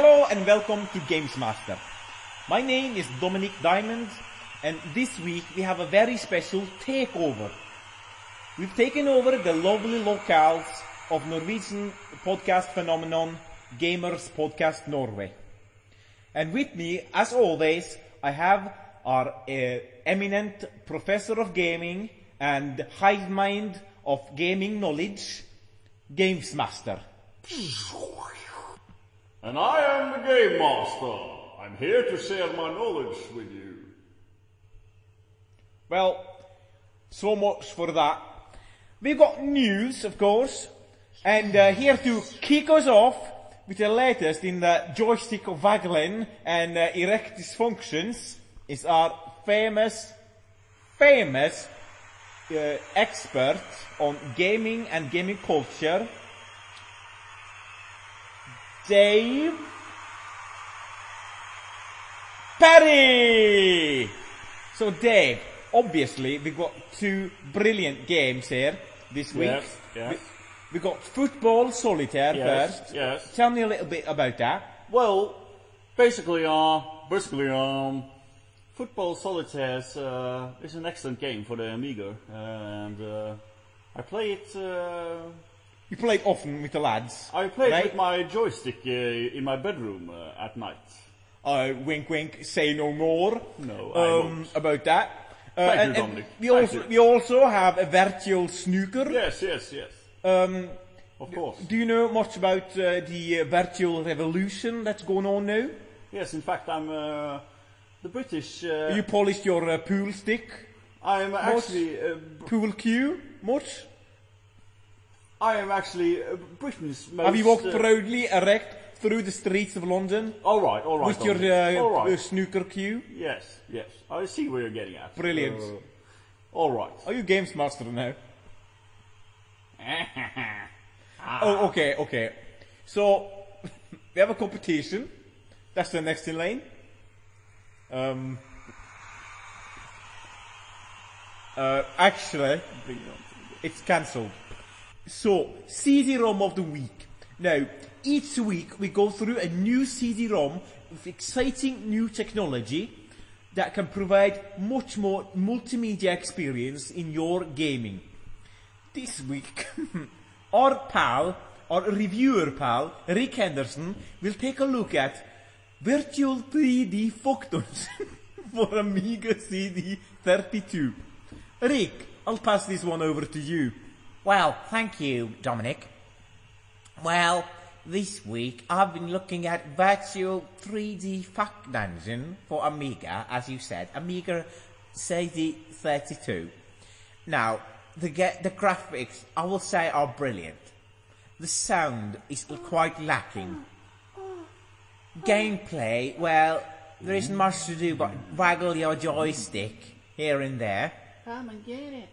Hello and welcome to Games Master. My name is Dominic Diamond and this week we have a very special takeover. We've taken over the lovely locales of Norwegian podcast phenomenon Gamerz Podcast Norway. And with me, as always, I have our uh, eminent professor of gaming and hive mind of gaming knowledge, Games Master. And I am the Game Master. I'm here to share my knowledge with you. Well, so much for that. We've got news, of course, and uh, here to kick us off with the latest in the joystick of waggling and uh, erect dysfunctions is our famous, famous uh, expert on gaming and gaming culture, Dave Perry! So Dave, obviously we've got two brilliant games here this week. Yes, yes. We, we got football solitaire Yes, first. yes. Tell me a little bit about that. Well, basically, uh, basically, um, football solitaires uh, is an excellent game for the Amiga, and uh, I play it. You play often with the lads. I play it right? with my joystick uh, in my bedroom uh, at night. Uh, wink, wink. Say no more. No, um, about that. Uh, Thank you, and, Dominic. we Thank also you. we also have a virtual snooker. Yes, yes, yes. Um, Of course. do you know much about uh, the uh, virtual revolution that's going on now? Yes, in fact, I'm uh, the British. Uh, you polished your uh, pool stick, I'm actually. Uh, pool cue, much? I am actually Britain's most. have you walked uh, proudly erect through the streets of London All right, all right. with your uh, all right. snooker cue? Yes, yes. I see where you're getting at. Brilliant. Uh, all right. Are you games master now? Oh, okay, okay. So we have a competition. That's the next in line. Um, uh, actually, it's cancelled. So CD-ROM of the week. Now, each week we go through a new CD-ROM with exciting new technology that can provide much more multimedia experience in your gaming. This week, our pal, our reviewer pal, Rick Henderson, will take a look at virtual 3D functons for Amiga CD32. Rick, I'll pass this one over to you. Well, thank you, Dominic. Well, this week I've been looking at virtual 3D fact dungeon for Amiga, as you said, Amiga CD32. Now, the ge- the graphics, I will say, are brilliant. The sound is quite lacking. Gameplay, well, there isn't much to do but waggle your joystick here and there. Come and get it.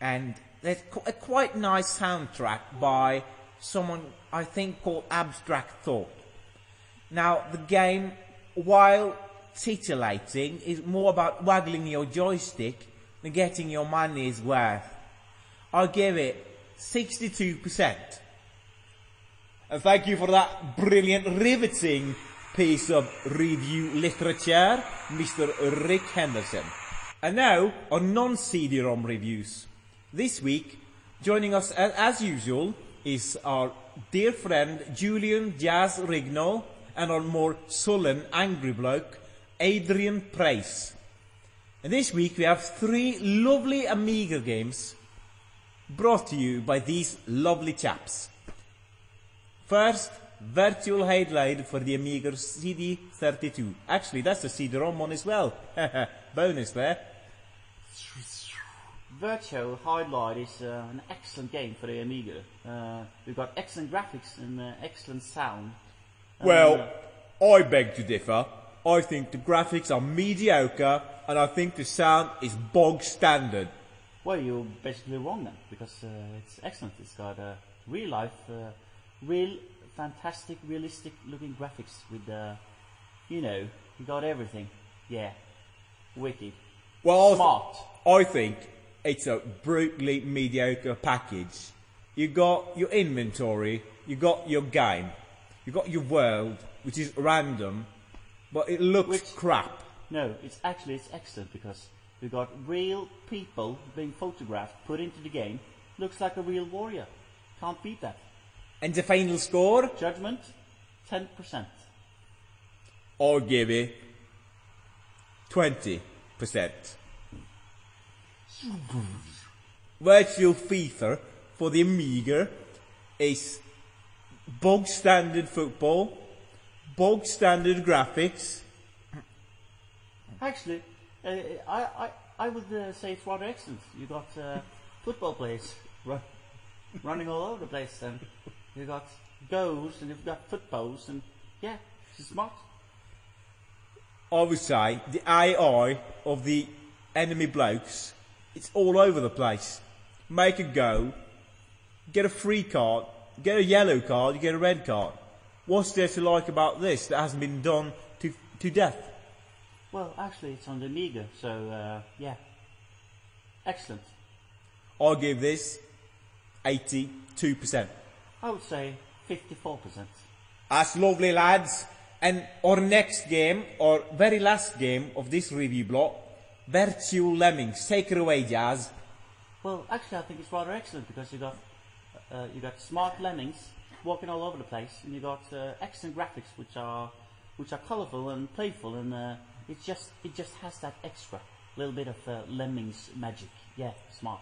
and there's a quite nice soundtrack by someone I think called Abstract Thought. Now, the game, while titillating, is more about waggling your joystick than getting your money's worth. I'll give it 62%. And thank you for that brilliant, riveting piece of review literature, Mr. Rick Henderson. And now, on non-CD-ROM reviews. This week, joining us as usual is our dear friend Julian Jaz Rignall and our more sullen, angry bloke, Adrian Price. And this week we have three lovely Amiga games brought to you by these lovely chaps. First, Virtual Highlight for the Amiga CD32. Actually, that's a CD-ROM one as well. Bonus there. Virtual Highlight is uh, an excellent game for the Amiga. Uh, we've got excellent graphics and uh, excellent sound. And, Well, uh, I beg to differ. I think the graphics are mediocre, and I think the sound is bog standard. well, you're basically wrong then, because uh, it's excellent. It's got uh, real life, uh, real fantastic, realistic looking graphics with, uh, you know, you got everything. Yeah, wicked. Well, I th- Smart. I think it's a brutally mediocre package. You got your inventory, you got your game. You got your world, which is random, but it looks Which- crap. No, it's actually it's excellent because we got real people being photographed, put into the game. Looks like a real warrior. Can't beat that. And the final score, Judgment, ten percent. I'll give it 20%. Virtual FIFA for the Amiga is bog standard football, bog standard graphics, Actually, uh, I, I, I would uh, say it's rather excellent. You got uh, football players run, running all over the place, and you've got goals, and you've got footballs, and yeah, it's smart. I would say the AI of the enemy blokes, it's all over the place. Make a go, get a free card, get a yellow card, you get a red card. What's there to like about this that hasn't been done to, to death? Well, actually, it's on the Amiga, so uh, yeah, excellent. I'll give this 82%. I would say fifty-four percent. That's lovely, lads. And our next game, our very last game of this review block, Virtual Lemmings. Take it away, Jaz. Well, actually, I think it's rather excellent because you got uh, you got smart lemmings walking all over the place, and you've got uh, excellent graphics, which are which are colourful and playful, and uh, it just it just has that extra little bit of uh, lemmings magic. Yeah, smart.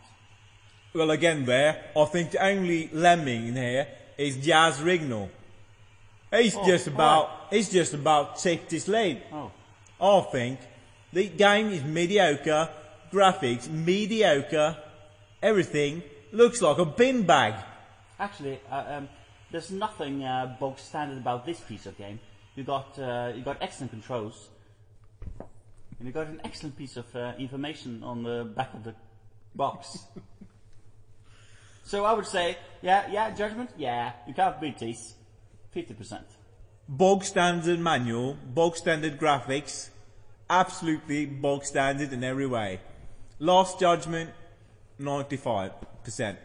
Well, again, there, I think the only lemming in here is Jaz Rignall. He's Oh, just about, he's just about ticked his leg. Oh, I think the game is mediocre, graphics mediocre, everything looks like a bin bag. actually, uh, um, there's nothing uh, bog standard about this piece of game. You got uh, you got excellent controls, and you got an excellent piece of uh, information on the back of the box. so I would say, yeah, yeah, judgment, yeah, you can't beat these, fifty percent. Bog standard manual, bog standard graphics, absolutely bog standard in every way. Last judgment, 95%.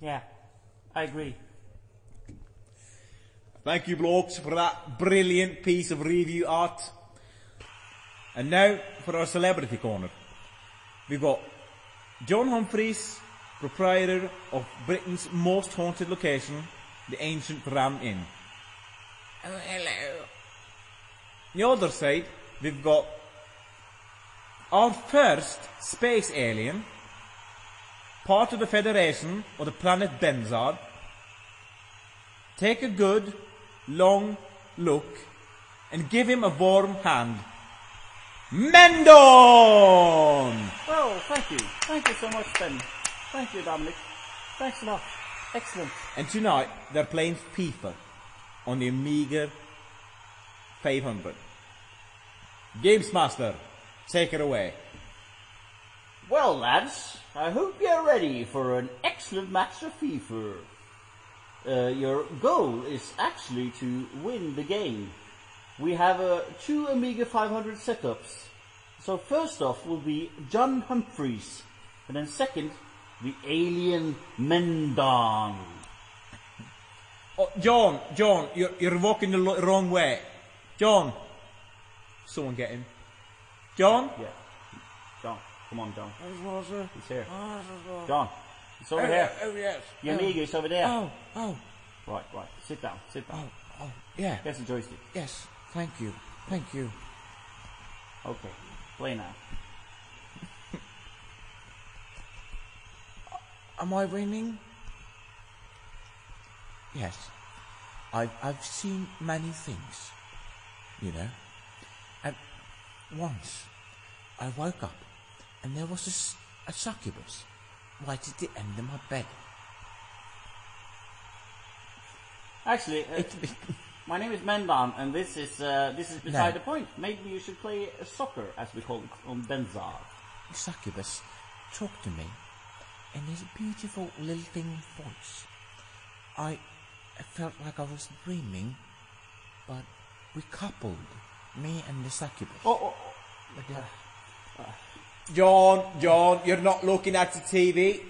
Yeah, I agree. Thank you, blokes, for that brilliant piece of review art. And now for our celebrity corner. We've got John Humphries, proprietor of Britain's most haunted location, the ancient Ram Inn. Oh, hello. On the other side, we've got our first space alien, part of the Federation of the planet Benzard. Take a good, long look and give him a warm hand. Mendon! Well, thank you. Thank you so much, Ben. Thank you, Dominic. Thanks a lot. Excellent. And tonight they're playing FIFA on the Amiga 500. Games Master, take it away. Well, lads, I hope you're ready for an excellent match of FIFA. Uh, your goal is actually to win the game. We have uh, two Amiga 500 setups. So first off will be John Humphries, and then second, the alien Mendon. Oh, John, John, you're, you're walking the lo- wrong way. John. Someone get him. John? Yeah. John, come on, John. He's here. John, it's over oh, here. Oh, yes. Your Amiga oh. is over there. Oh, oh, Right, right. Sit down, sit down. oh, oh, yeah. Here's the joystick. Yes, thank you. Thank you. Okay, play now. Am I winning? Yes. I've, I've seen many things, you know. And once I woke up and there was a, a succubus right at the end of my bed. Actually, uh, It, it, my name is Mendon, and this is uh, this is beside No. the point. Maybe you should play soccer, as we call it, on Benzar. the succubus talked to me in his beautiful lilting voice. I, I felt like I was dreaming, but we coupled, me and the succubus. Oh, oh, But, uh, John, John, you're not looking at the TV.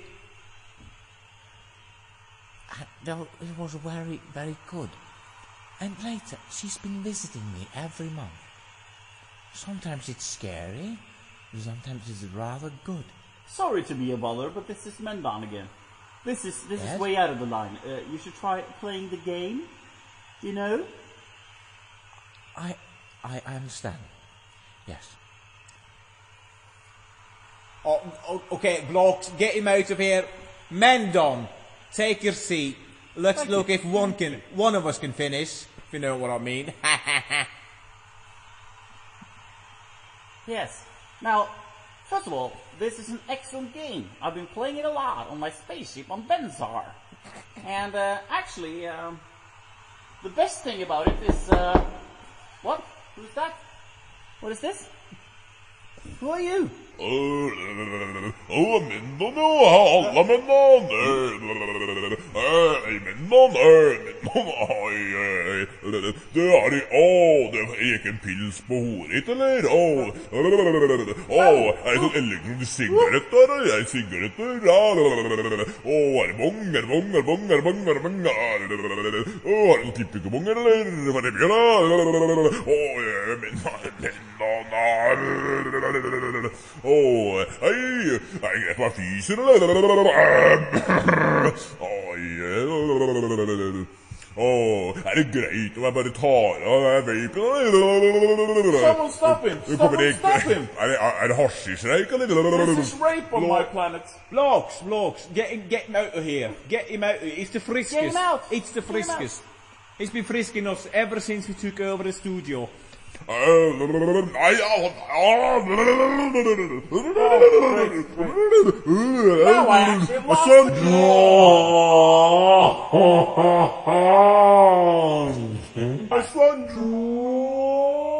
I, no, it was very, very good. And later, she's been visiting me every month. Sometimes it's scary, sometimes it's rather good. Sorry to be a bother, but this is Mendan again. This is this Yes? is way out of the line. Uh, you should try playing the game. You know? I, I, I understand. Yes. Oh, o- okay, blocks, get him out of here. Mendon, take your seat. Let's Thank look you. if one can, one of us can finish, if you know what I mean. Yes. Now, first of all, this is an excellent game. I've been playing it a lot on my spaceship on Benzar. And uh, actually, um, the best thing about it is uh, what? Who's that? What is this? Who are you? Alla männen och alla Oi, oi, oi. Du har de Å, det gikk en pils på hodet ditt, eller? Å, å ei sånn elektronisk sigarett der, er sigarett der. Å, er det bong, er det bong, er det bong, er det bong, er det bong? Å, er det noen tippekubong, eller? Hva er det bjørn, da? Å, men bananer Å, hei, er det greit med fyser, eller? Oi, jag bara tar av den här vapen? Someone stop him! Nu kommer det... Someone stop him! Är det, är det haschischrejk eller? This is rape on my planet. blocks, blocks, get him, get him out of here. Get him out of here. It's the friskest. Get him out. It's the Get friskest. He's been frisking us ever since we took over the studio. Nej, Vad sa du? Vad sa Oh,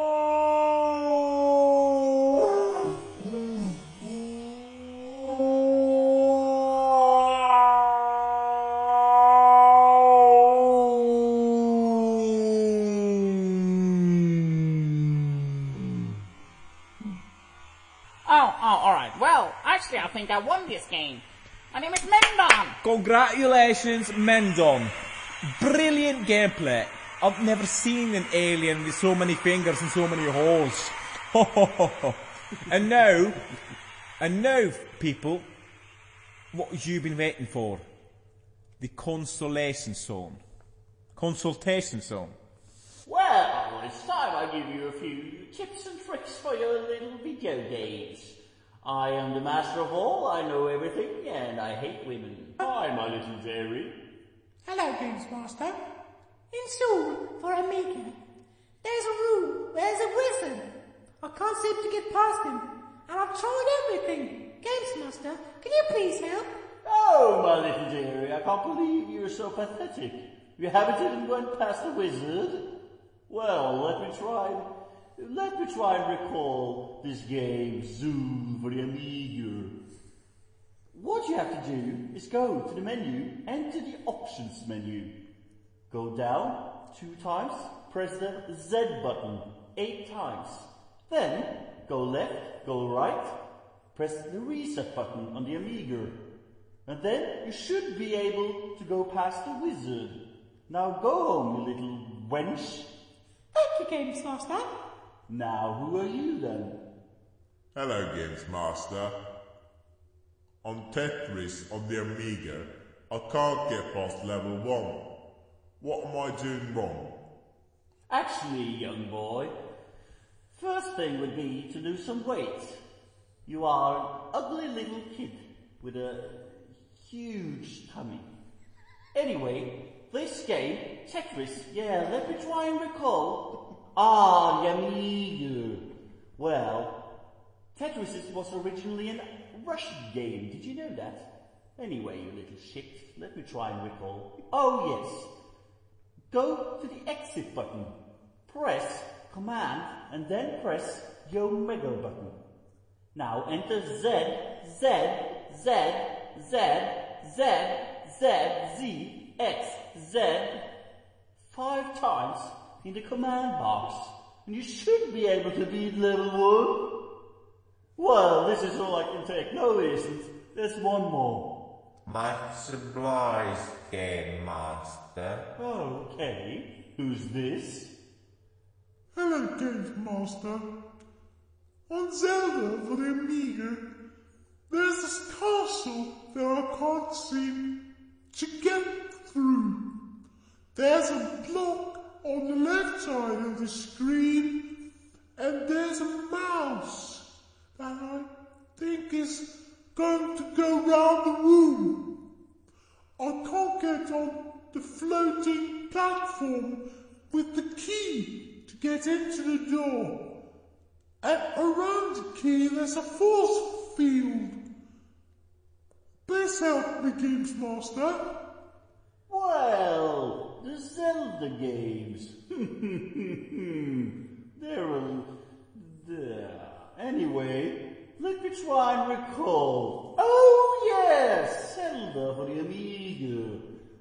think I won this game. My name is Mendon. Congratulations, Mendon. Brilliant gameplay. I've never seen an alien with so many fingers and so many holes. and now, and now, people, what have you been waiting for? The consolation zone. Consultation zone. Well, it's time I give you a few tips and tricks for your little video games. I am the master of all, I know everything, and I hate women. Hi, my little Jerry. Hello, Games Master. In Seoul, for Amiga, there's a room, there's a wizard. I can't seem to get past him, and I've tried everything. Games Master, can you please help? Oh, my little Jerry, I can't believe you're so pathetic. You haven't even went past the wizard? Well, let me try. Let me try and recall this game, Zoo for the Amiga. What you have to do is go to the menu, enter the options menu. Go down two times, press the Z button eight times. Then go left, go right, press the reset button on the Amiga. And then you should be able to go past the wizard. Now go home, you little wench. Thank you, Games Master. Now who are you then? Hello, Games Master. On Tetris on the Amiga, I can't get past level 1. What am I doing wrong? Actually, young boy, first thing would be to lose some weight. You are an ugly little kid with a huge tummy. Anyway, this game, Tetris, yeah, let me try and recall. Ah, Amiga. Well, Tetris was originally a Russian game, did you know that? Anyway, you little shit, let me try and recall. Oh yes, Go to the exit button. Press Command and then press the Omega button. Now enter Z, Z, Z, Z, Z, Z, Z, X, Z five times in the command box. And you should be able to beat level one. Well, this is all I can take. No, it isn't. There's one more. Much obliged, Game Master. Okay, who's this? Hello, Games Master. On Zelda for the Amiga, there's this castle that I can't seem to get through. There's a block on the left side of the screen, and there's a mouse that I think is going to go round the room. I can't get on the floating platform with the key to get into the door. And around the key there's a force field. Please help me, Games Master. Well, the Zelda games. They're a... there. Anyway, let me try and recall. Oh yes, Zelda for the Amiga.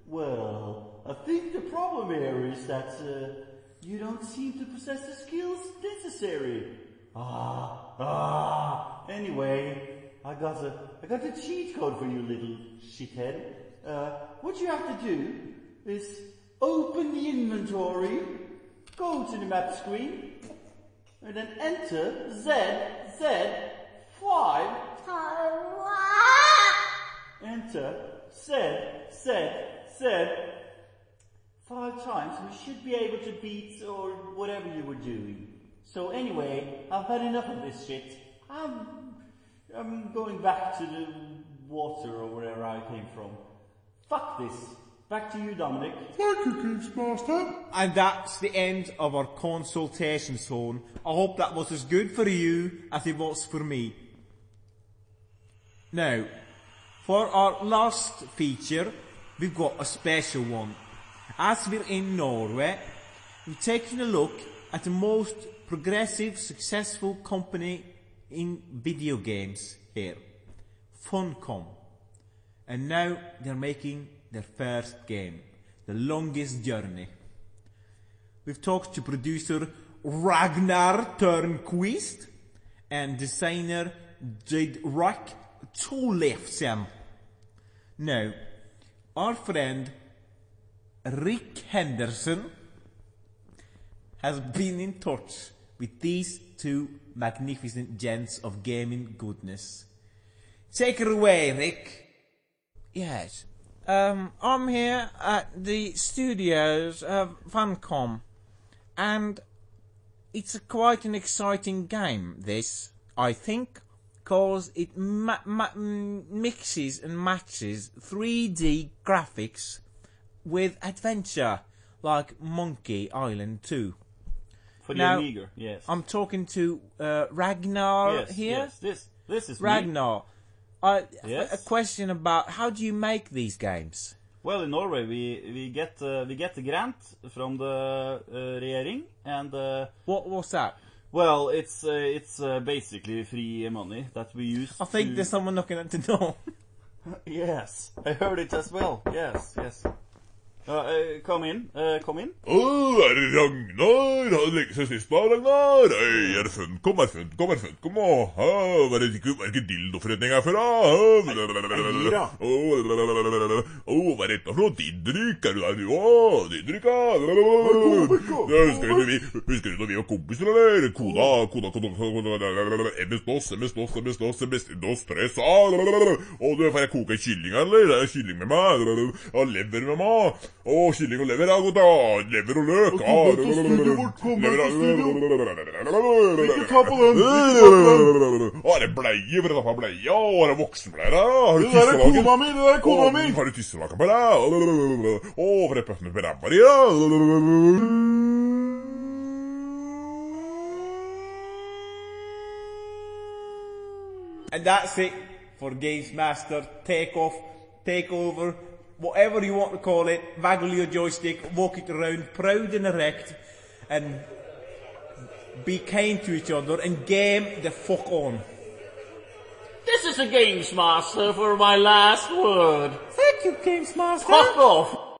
Well, I think the problem here is that uh, you don't seem to possess the skills necessary. Ah, ah. Anyway, I got a, I got a cheat code for you, little shithead. Uh, what you have to do is open the inventory, go to the map screen, and then enter Z Z five. Enter Z Z Z five times. We should be able to beat or whatever you were doing. So anyway, I've had enough of this shit. I'm I'm going back to the water or wherever I came from. Fuck this. Back to you, Dominic. Thank you, Games Master. And that's the end of our consultation zone. I hope that was as good for you as it was for me. Now, for our last feature, we've got a special one. As we're in Norway, we've taken a look at the most progressive, successful company in video games here, Funcom. And now they're making their first game, The Longest Journey. We've talked to producer Ragnar Tørnquist and designer Didrik Tollefsen. Now, our friend Rick Henderson has been in touch with these two magnificent gents of gaming goodness. Take her away, Rick. Yes. Um, I'm here at the studios of Funcom, and it's a quite an exciting game, this, I think, cause it ma- ma- mixes and matches 3D graphics with adventure, like Monkey Island 2. For the Now, Amiga, yes. I'm talking to uh, Ragnar yes, here. yes. This, this is me. I, Yes? a question about how do you make these games? Well, in Norway, we we get uh, we get the grant from the uh, regjering, and uh, What what's that? well, it's uh, it's uh, basically free money that we use. I think to... there's someone knocking at the door. Yes, I heard it as well. Yes, yes. Uh, inn! come in, uh, come in. Å, er det Ragnar? Har det lenge siden sist da, Ragnar? Øy, er det Funcom? Er det Funcom? Er det Funcom? Å, hæ? Var det ikke, det ikke dildoforretning her før, da? Eira. Å, hva er dette for noe? Didrik? Er du der, du òg? Didrik, ja? Husker du da vi, var kompiser, eller? Koda, koda, koda, MS-DOS, MS-DOS, MS-DOS, MS-DOS, stress, Å, du, får jeg koke kylling, eller? Er kylling med meg? Lever med meg? Å, kylling og lever, ja, godt da. Lever og løk, ja. Kom deg til studioet vårt, kom deg til studio. Ikke ta på den, Å, er det bleie? Hvor er det for bleie? Å, er det voksenbleie. Har du Det der er tisselaken? kona mi, det der er kona mi. Har du tisselaken på deg? Å, for et pøffende på ræva di. And that's it for Games Master. Take off, take over, whatever you want to call it. Waggle your joystick, walk it around, proud and erect, and be kind to each other and game the fuck on. This is the Games Master for my last word. Thank you, Games Master. Fuck off.